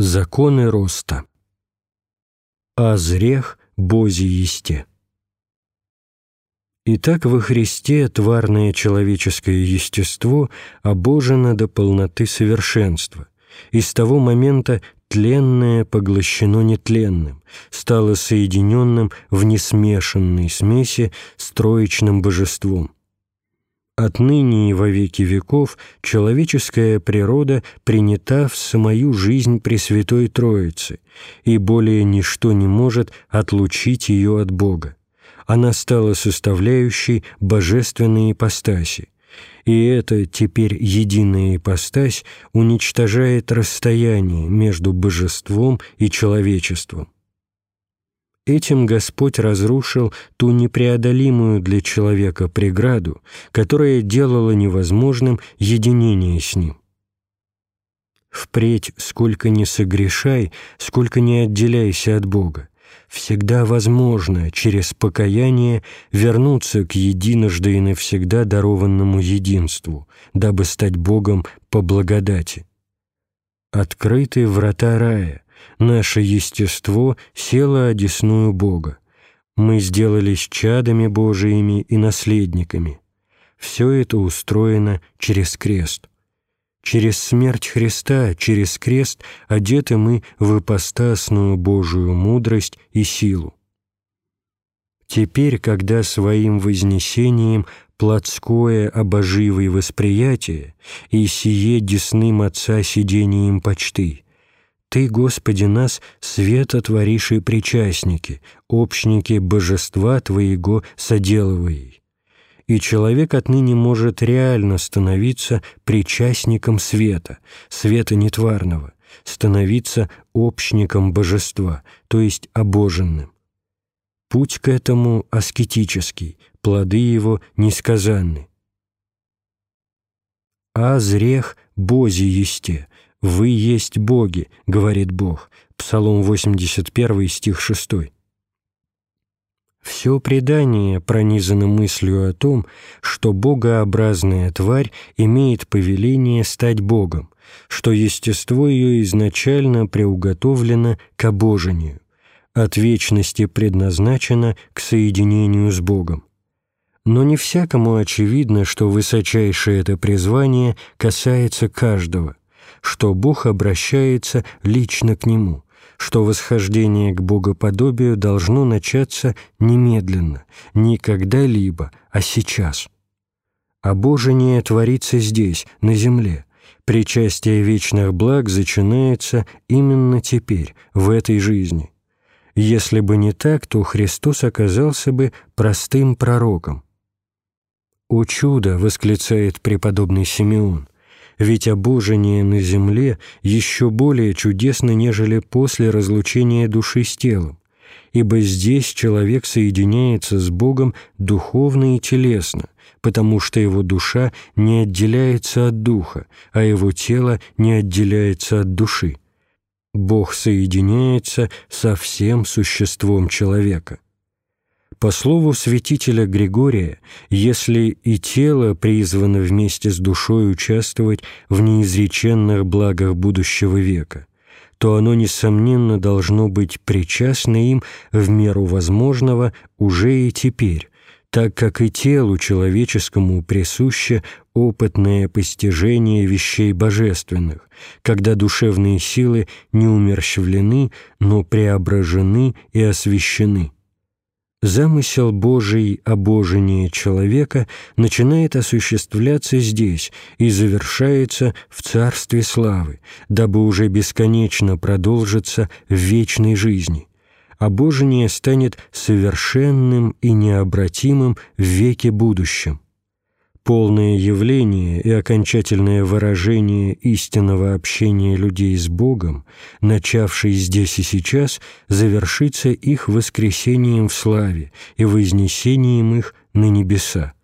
Законы роста. Азрех Бози есте. Итак, во Христе тварное человеческое естество обожено до полноты совершенства, и с того момента тленное поглощено нетленным, стало соединенным в несмешанной смеси с троичным божеством. Отныне и во веки веков человеческая природа принята в самую жизнь Пресвятой Троицы, и более ничто не может отлучить ее от Бога. Она стала составляющей божественной ипостаси, и эта теперь единая ипостась уничтожает расстояние между божеством и человечеством. Этим Господь разрушил ту непреодолимую для человека преграду, которая делала невозможным единение с Ним. Впредь, сколько ни согрешай, сколько ни отделяйся от Бога, всегда возможно через покаяние вернуться к единожды и навсегда дарованному единству, дабы стать Богом по благодати. Открыты врата рая, наше естество село одесную Бога. Мы сделались чадами Божиими и наследниками. Все это устроено через крест. Через смерть Христа, через крест одеты мы в ипостасную Божию мудрость и силу. Теперь, когда своим вознесением плотское обоживое восприятие и сие десным Отца сидением почты, ты, Господи, нас светотвориши причастники, общники божества Твоего соделывай. И человек отныне может реально становиться причастником света, света нетварного, становиться общником божества, то есть обоженным. Путь к этому аскетический, плоды его несказанны. А зрех бози есте, «Вы есть боги», — говорит Бог, Псалом 81, стих 6. Все предание пронизано мыслью о том, что богообразная тварь имеет повеление стать богом, что естество ее изначально приуготовлено к обожению, от вечности предназначено к соединению с Богом. Но не всякому очевидно, что высочайшее это призвание касается каждого, что Бог обращается лично к нему, что восхождение к богоподобию должно начаться немедленно, не когда-либо, а сейчас. Обожение творится здесь, на земле. Причастие вечных благ начинается именно теперь, в этой жизни. Если бы не так, то Христос оказался бы простым пророком. «О чудо!» — восклицает преподобный Симеон — ведь обожение на земле еще более чудесно, нежели после разлучения души с телом, ибо здесь человек соединяется с Богом духовно и телесно, потому что его душа не отделяется от духа, а его тело не отделяется от души. Бог соединяется со всем существом человека – по слову святителя Григория, если и тело призвано вместе с душой участвовать в неизреченных благах будущего века, то оно, несомненно, должно быть причастно им в меру возможного уже и теперь, так как и телу человеческому присуще опытное постижение вещей божественных, когда душевные силы не умерщвлены, но преображены и освящены. Замысел Божий обожения человека начинает осуществляться здесь и завершается в Царстве Славы, дабы уже бесконечно продолжиться в вечной жизни. Обожение станет совершенным и необратимым в веке будущем полное явление и окончательное выражение истинного общения людей с Богом, начавшее здесь и сейчас, завершится их воскресением в славе и вознесением их на небеса.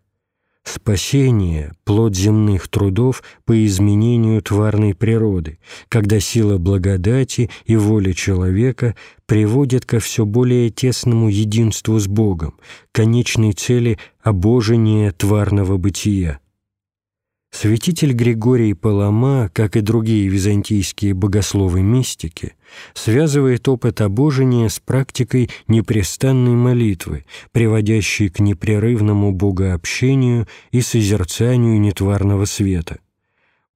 Спасение – плод земных трудов по изменению тварной природы, когда сила благодати и воля человека приводят ко все более тесному единству с Богом, конечной цели обожения тварного бытия. Святитель Григорий Палама, как и другие византийские богословы-мистики, связывает опыт обожения с практикой непрестанной молитвы, приводящей к непрерывному богообщению и созерцанию нетварного света.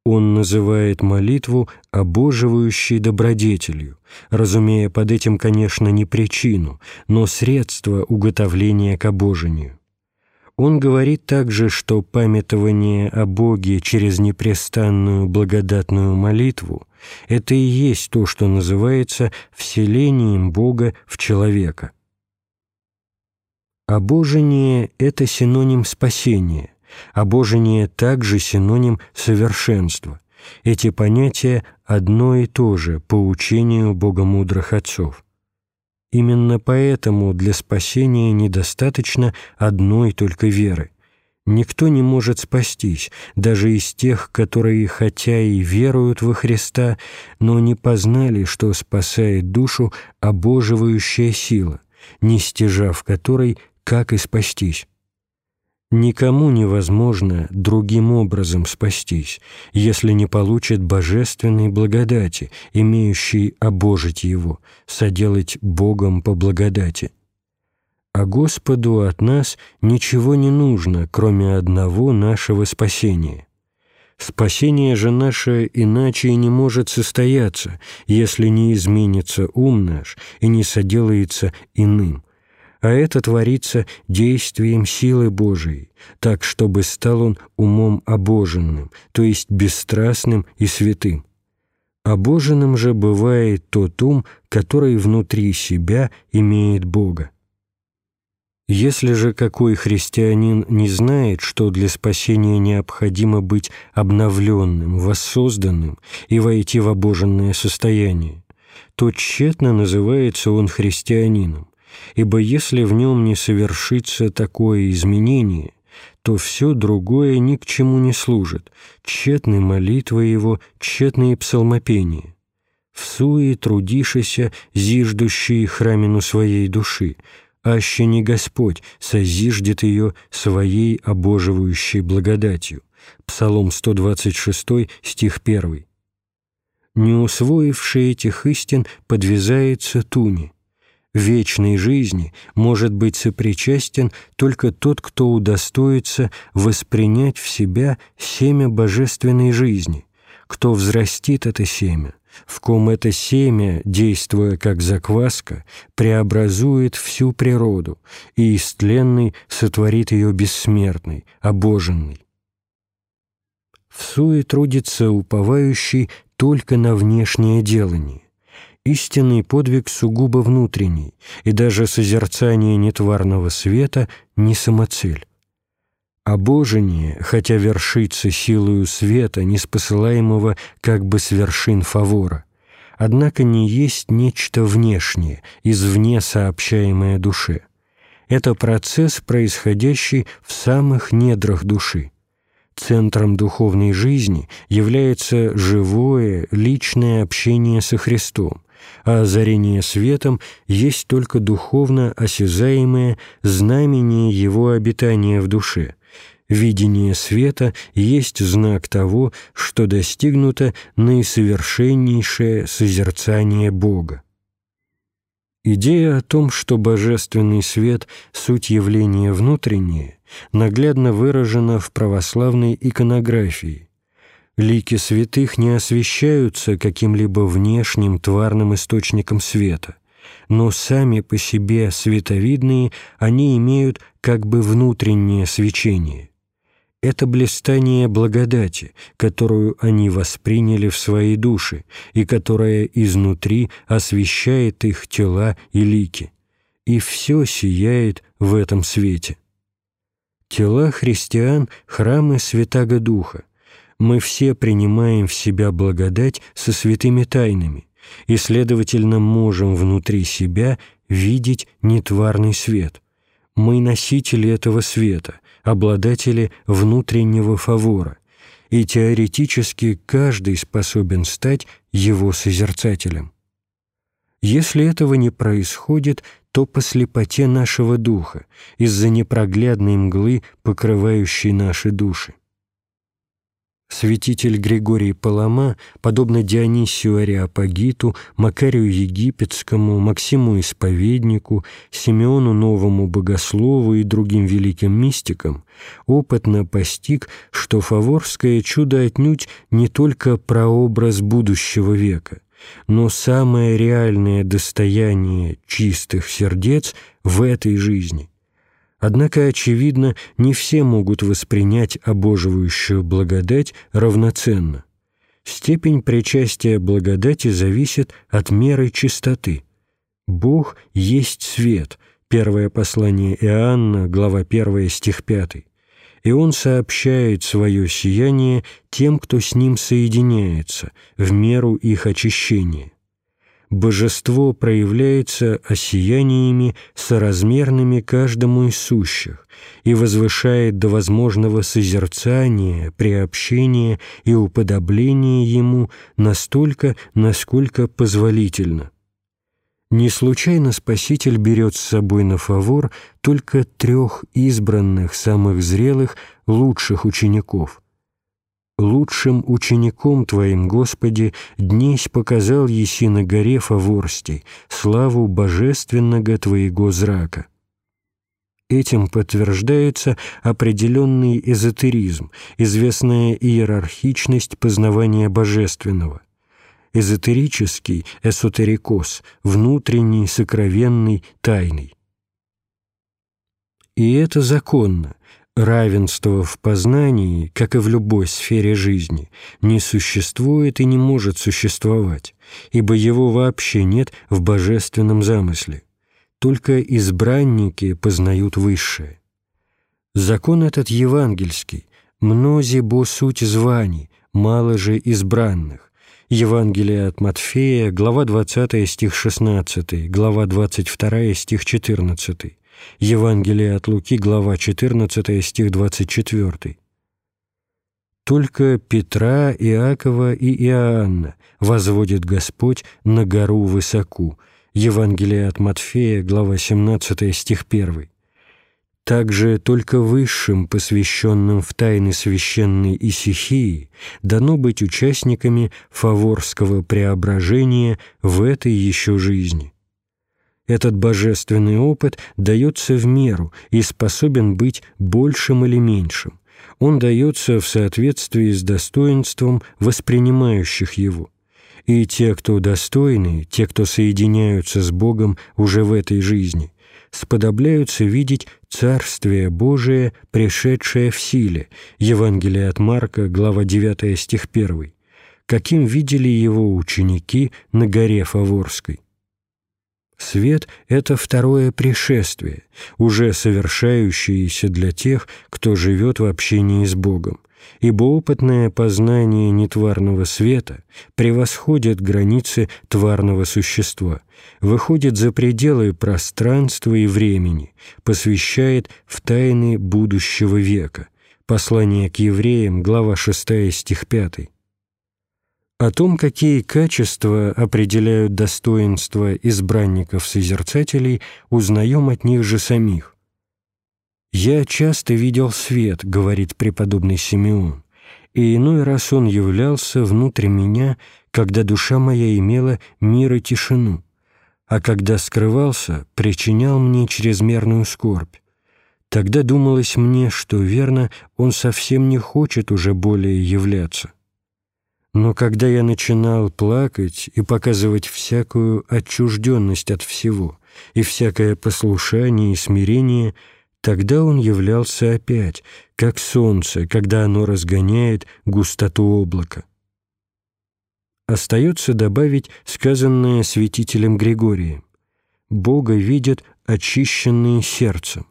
Он называет молитву обоживающей добродетелью, разумея под этим, конечно, не причину, но средство уготовления к обожению. Он говорит также, что памятование о Боге через непрестанную благодатную молитву – это и есть то, что называется вселением Бога в человека. Обожение – это синоним спасения, обожение также синоним совершенства. Эти понятия одно и то же по учению богомудрых отцов. Именно поэтому для спасения недостаточно одной только веры. Никто не может спастись, даже из тех, которые хотя и веруют во Христа, но не познали, что спасает душу обоживающая сила, не стяжав которой, как и спастись. Никому невозможно другим образом спастись, если не получит божественной благодати, имеющей обожить его, соделать Богом по благодати. А Господу от нас ничего не нужно, кроме одного нашего спасения. Спасение же наше иначе и не может состояться, если не изменится ум наш и не соделается иным а это творится действием силы Божией, так, чтобы стал он умом обоженным, то есть бесстрастным и святым. Обоженным же бывает тот ум, который внутри себя имеет Бога. Если же какой христианин не знает, что для спасения необходимо быть обновленным, воссозданным и войти в обоженное состояние, то тщетно называется он христианином, ибо если в нем не совершится такое изменение, то все другое ни к чему не служит, тщетны молитвы его, тщетные псалмопения. В суе трудишися, зиждущие храмину своей души, аще не Господь созиждет ее своей обоживающей благодатью. Псалом 126, стих 1. Не усвоивший этих истин подвязается туне – вечной жизни может быть сопричастен только тот, кто удостоится воспринять в себя семя божественной жизни, кто взрастит это семя, в ком это семя, действуя как закваска, преобразует всю природу и из тленной сотворит ее бессмертной, обоженной. В суе трудится уповающий только на внешнее делание, истинный подвиг сугубо внутренний, и даже созерцание нетварного света не самоцель. Обожение, хотя вершится силою света, неспосылаемого как бы с вершин фавора, однако не есть нечто внешнее, извне сообщаемое душе. Это процесс, происходящий в самых недрах души. Центром духовной жизни является живое, личное общение со Христом, а озарение светом есть только духовно осязаемое знамение его обитания в душе. Видение света есть знак того, что достигнуто наисовершеннейшее созерцание Бога. Идея о том, что божественный свет — суть явления внутреннее, наглядно выражена в православной иконографии, Лики святых не освещаются каким-либо внешним тварным источником света, но сами по себе световидные они имеют как бы внутреннее свечение. Это блистание благодати, которую они восприняли в своей душе и которая изнутри освещает их тела и лики. И все сияет в этом свете. Тела христиан — храмы Святаго Духа, мы все принимаем в себя благодать со святыми тайнами и, следовательно, можем внутри себя видеть нетварный свет. Мы носители этого света, обладатели внутреннего фавора, и теоретически каждый способен стать его созерцателем. Если этого не происходит, то по слепоте нашего духа, из-за непроглядной мглы, покрывающей наши души. Святитель Григорий Палама, подобно Дионисию Ариапагиту, Макарию Египетскому, Максиму Исповеднику, Симеону Новому Богослову и другим великим мистикам, опытно постиг, что фаворское чудо отнюдь не только прообраз будущего века, но самое реальное достояние чистых сердец в этой жизни – Однако, очевидно, не все могут воспринять обоживающую благодать равноценно. Степень причастия благодати зависит от меры чистоты. Бог есть свет, первое послание Иоанна, глава 1, стих 5, и Он сообщает свое сияние тем, кто с Ним соединяется, в меру их очищения божество проявляется осияниями, соразмерными каждому из сущих и возвышает до возможного созерцания, приобщения и уподобления ему настолько, насколько позволительно. Не случайно Спаситель берет с собой на фавор только трех избранных, самых зрелых, лучших учеников – лучшим учеником Твоим, Господи, днесь показал еси на горе Фаворстей, славу божественного Твоего зрака». Этим подтверждается определенный эзотеризм, известная иерархичность познавания божественного. Эзотерический – эсотерикос, внутренний, сокровенный, тайный. И это законно, Равенство в познании, как и в любой сфере жизни, не существует и не может существовать, ибо его вообще нет в божественном замысле. Только избранники познают высшее. Закон этот евангельский, мнози бо суть званий, мало же избранных. Евангелие от Матфея, глава 20 стих 16, глава 22 стих 14. Евангелие от Луки, глава 14, стих 24. «Только Петра, Иакова и Иоанна возводит Господь на гору высоку». Евангелие от Матфея, глава 17, стих 1. Также только высшим, посвященным в тайны священной исихии, дано быть участниками фаворского преображения в этой еще жизни – этот божественный опыт дается в меру и способен быть большим или меньшим. Он дается в соответствии с достоинством воспринимающих его. И те, кто достойны, те, кто соединяются с Богом уже в этой жизни, сподобляются видеть Царствие Божие, пришедшее в силе. Евангелие от Марка, глава 9, стих 1. Каким видели его ученики на горе Фаворской. Свет — это второе пришествие, уже совершающееся для тех, кто живет в общении с Богом, ибо опытное познание нетварного света превосходит границы тварного существа, выходит за пределы пространства и времени, посвящает в тайны будущего века. Послание к евреям, глава 6, стих 5. О том, какие качества определяют достоинство избранников-созерцателей, узнаем от них же самих. «Я часто видел свет», — говорит преподобный Симеон, «и иной раз он являлся внутрь меня, когда душа моя имела мир и тишину, а когда скрывался, причинял мне чрезмерную скорбь. Тогда думалось мне, что, верно, он совсем не хочет уже более являться. Но когда я начинал плакать и показывать всякую отчужденность от всего и всякое послушание и смирение, тогда он являлся опять, как солнце, когда оно разгоняет густоту облака. Остается добавить сказанное святителем Григорием. Бога видят очищенные сердцем,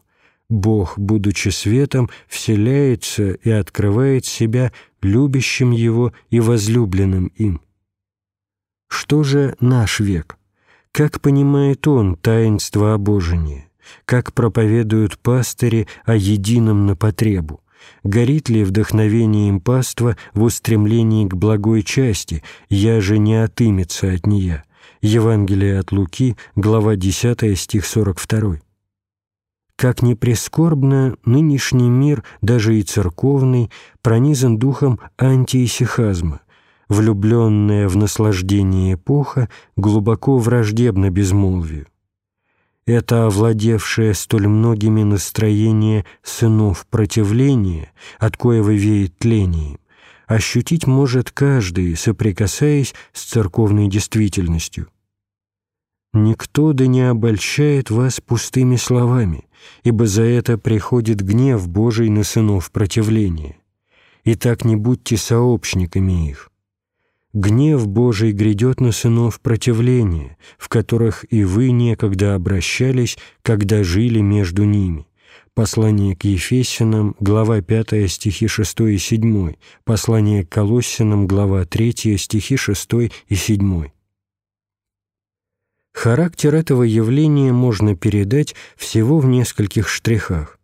Бог, будучи светом, вселяется и открывает себя любящим Его и возлюбленным им. Что же наш век? Как понимает он таинство обожения? Как проповедуют пастыри о едином на потребу? Горит ли вдохновением паства в устремлении к благой части, я же не отымется от нея? Евангелие от Луки, глава 10, стих 42. Как ни прискорбно, нынешний мир, даже и церковный, пронизан духом антиисихазма. Влюбленная в наслаждение эпоха глубоко враждебна безмолвию. Это овладевшее столь многими настроение сынов противления, от коего веет тлением, ощутить может каждый, соприкасаясь с церковной действительностью. Никто да не обольщает вас пустыми словами, ибо за это приходит гнев Божий на сынов противления. Итак, не будьте сообщниками их. Гнев Божий грядет на сынов противления, в которых и вы некогда обращались, когда жили между ними. Послание к Ефесянам, глава 5, стихи 6 и 7, послание к Колоссянам, глава 3, стихи 6 и 7. Характер этого явления можно передать всего в нескольких штрихах.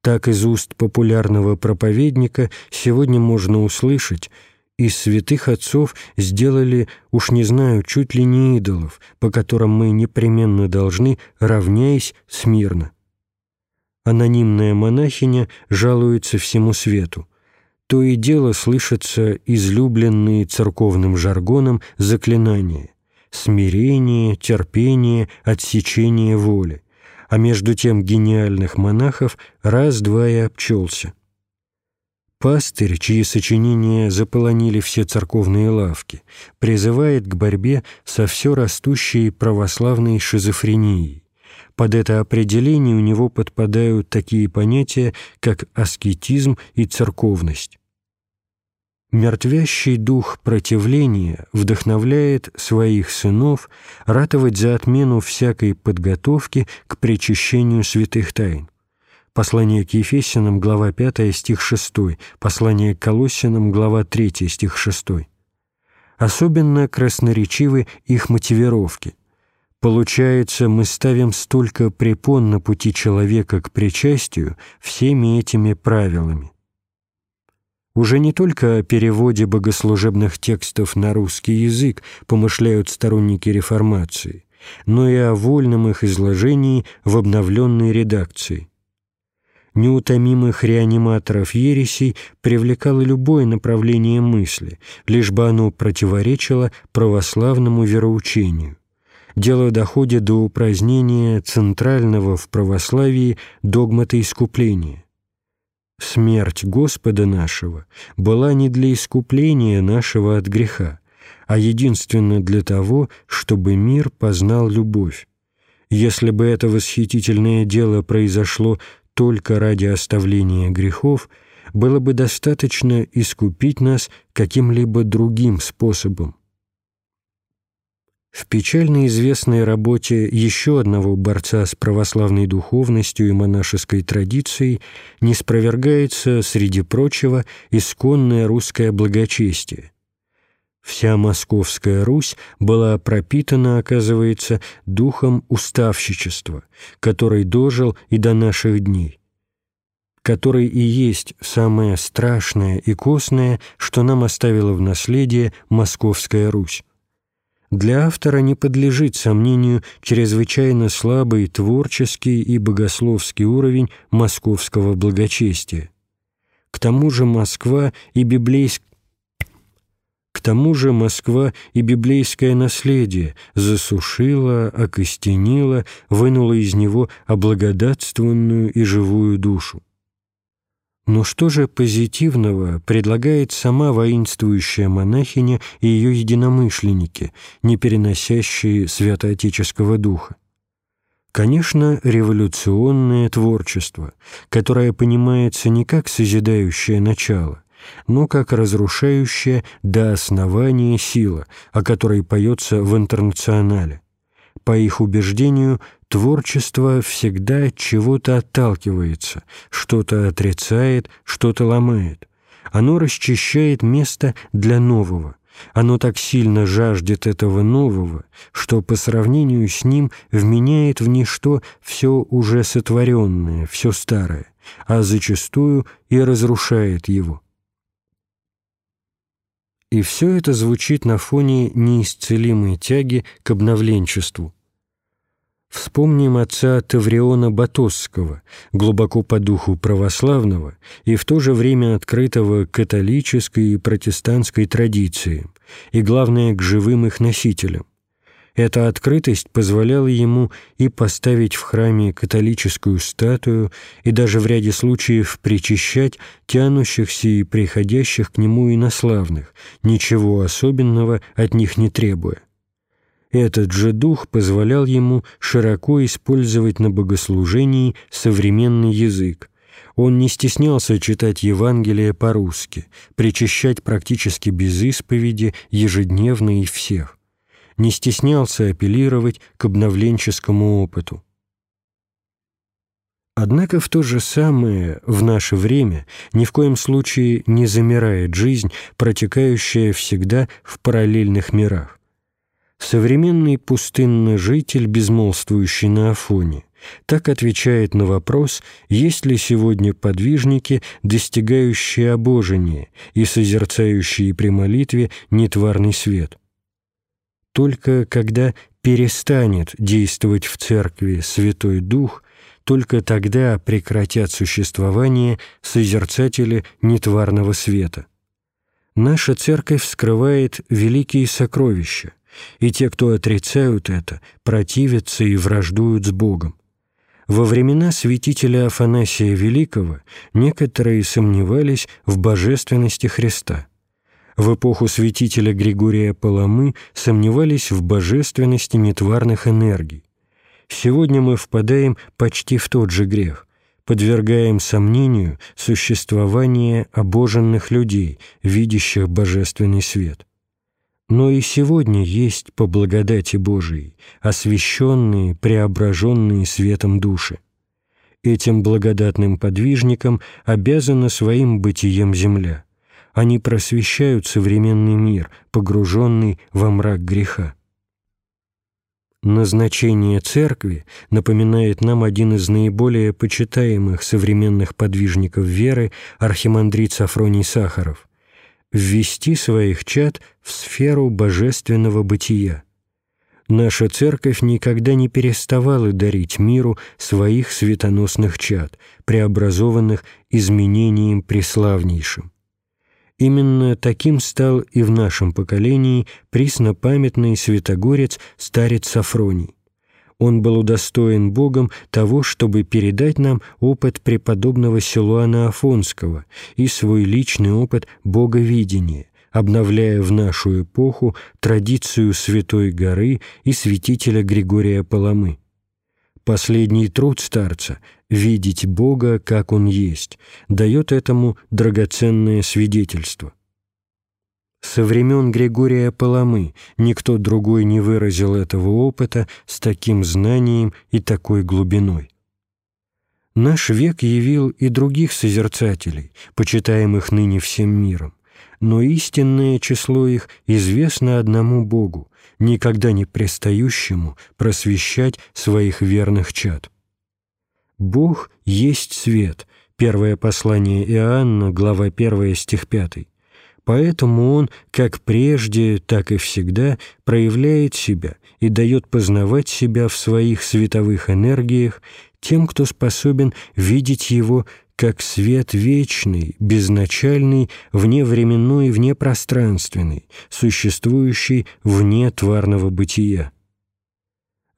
Так из уст популярного проповедника сегодня можно услышать «из святых отцов сделали, уж не знаю, чуть ли не идолов, по которым мы непременно должны, равняясь, смирно». Анонимная монахиня жалуется всему свету. То и дело слышатся излюбленные церковным жаргоном заклинания смирение, терпение, отсечение воли, а между тем гениальных монахов раз-два и обчелся. Пастырь, чьи сочинения заполонили все церковные лавки, призывает к борьбе со все растущей православной шизофренией. Под это определение у него подпадают такие понятия, как аскетизм и церковность. Мертвящий дух противления вдохновляет своих сынов ратовать за отмену всякой подготовки к причащению святых тайн. Послание к Ефесянам, глава 5, стих 6, послание к Колоссянам, глава 3, стих 6. Особенно красноречивы их мотивировки. Получается, мы ставим столько препон на пути человека к причастию всеми этими правилами. Уже не только о переводе богослужебных текстов на русский язык помышляют сторонники реформации, но и о вольном их изложении в обновленной редакции. Неутомимых реаниматоров ересей привлекало любое направление мысли, лишь бы оно противоречило православному вероучению. Дело доходит до упразднения центрального в православии догмата искупления – Смерть Господа нашего была не для искупления нашего от греха, а единственно для того, чтобы мир познал любовь. Если бы это восхитительное дело произошло только ради оставления грехов, было бы достаточно искупить нас каким-либо другим способом. В печально известной работе еще одного борца с православной духовностью и монашеской традицией не спровергается, среди прочего, исконное русское благочестие. Вся Московская Русь была пропитана, оказывается, духом уставщичества, который дожил и до наших дней который и есть самое страшное и костное, что нам оставила в наследие Московская Русь для автора не подлежит сомнению чрезвычайно слабый творческий и богословский уровень московского благочестия. К тому же Москва и библейск... К тому же Москва и библейское наследие засушила, окостенила, вынула из него облагодатственную и живую душу. Но что же позитивного предлагает сама воинствующая монахиня и ее единомышленники, не переносящие святоотеческого духа? Конечно, революционное творчество, которое понимается не как созидающее начало, но как разрушающая до основания сила, о которой поется в интернационале. По их убеждению, творчество всегда от чего-то отталкивается, что-то отрицает, что-то ломает. Оно расчищает место для нового. Оно так сильно жаждет этого нового, что по сравнению с ним вменяет в ничто все уже сотворенное, все старое, а зачастую и разрушает его. И все это звучит на фоне неисцелимой тяги к обновленчеству – Вспомним отца Тавриона Батосского, глубоко по духу православного и в то же время открытого католической и протестантской традициям, и, главное, к живым их носителям. Эта открытость позволяла ему и поставить в храме католическую статую, и даже в ряде случаев причащать тянущихся и приходящих к нему инославных, ничего особенного от них не требуя. Этот же дух позволял ему широко использовать на богослужении современный язык. Он не стеснялся читать Евангелие по-русски, причащать практически без исповеди ежедневно и всех. Не стеснялся апеллировать к обновленческому опыту. Однако в то же самое в наше время ни в коем случае не замирает жизнь, протекающая всегда в параллельных мирах. Современный пустынный житель, безмолвствующий на Афоне, так отвечает на вопрос, есть ли сегодня подвижники, достигающие обожения и созерцающие при молитве нетварный свет. Только когда перестанет действовать в церкви Святой Дух, только тогда прекратят существование созерцатели нетварного света. Наша церковь скрывает великие сокровища, и те, кто отрицают это, противятся и враждуют с Богом. Во времена святителя Афанасия Великого некоторые сомневались в божественности Христа. В эпоху святителя Григория Паламы сомневались в божественности нетварных энергий. Сегодня мы впадаем почти в тот же грех, подвергаем сомнению существование обоженных людей, видящих божественный свет. Но и сегодня есть по благодати Божией освященные, преображенные светом души. Этим благодатным подвижникам обязана своим бытием земля. Они просвещают современный мир, погруженный во мрак греха. Назначение церкви напоминает нам один из наиболее почитаемых современных подвижников веры, архимандрит Сафроний Сахаров ввести своих чад в сферу божественного бытия. Наша церковь никогда не переставала дарить миру своих светоносных чад, преобразованных изменением преславнейшим. Именно таким стал и в нашем поколении преснопамятный святогорец старец Сафроний он был удостоен Богом того, чтобы передать нам опыт преподобного Силуана Афонского и свой личный опыт боговидения, обновляя в нашу эпоху традицию Святой горы и святителя Григория Паламы. Последний труд старца «Видеть Бога, как Он есть» дает этому драгоценное свидетельство. Со времен Григория Паламы никто другой не выразил этого опыта с таким знанием и такой глубиной. Наш век явил и других созерцателей, почитаемых ныне всем миром, но истинное число их известно одному Богу, никогда не пристающему просвещать своих верных чад. Бог есть свет. Первое послание Иоанна, глава 1, стих 5. Поэтому он, как прежде, так и всегда, проявляет себя и дает познавать себя в своих световых энергиях тем, кто способен видеть его как свет вечный, безначальный, вневременной, внепространственный, существующий вне тварного бытия.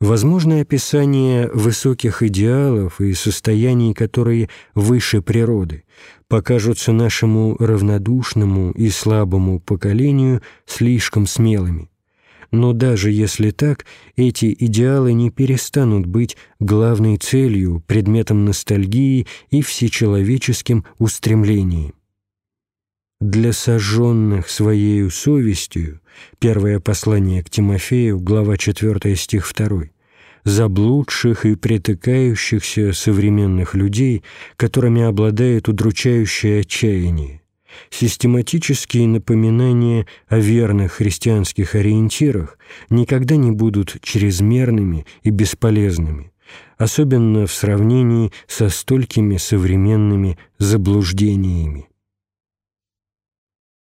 Возможно описание высоких идеалов и состояний, которые выше природы, покажутся нашему равнодушному и слабому поколению слишком смелыми. Но даже если так, эти идеалы не перестанут быть главной целью, предметом ностальгии и всечеловеческим устремлением для сожженных своею совестью, первое послание к Тимофею, глава 4, стих 2, заблудших и притыкающихся современных людей, которыми обладает удручающее отчаяние, систематические напоминания о верных христианских ориентирах никогда не будут чрезмерными и бесполезными, особенно в сравнении со столькими современными заблуждениями.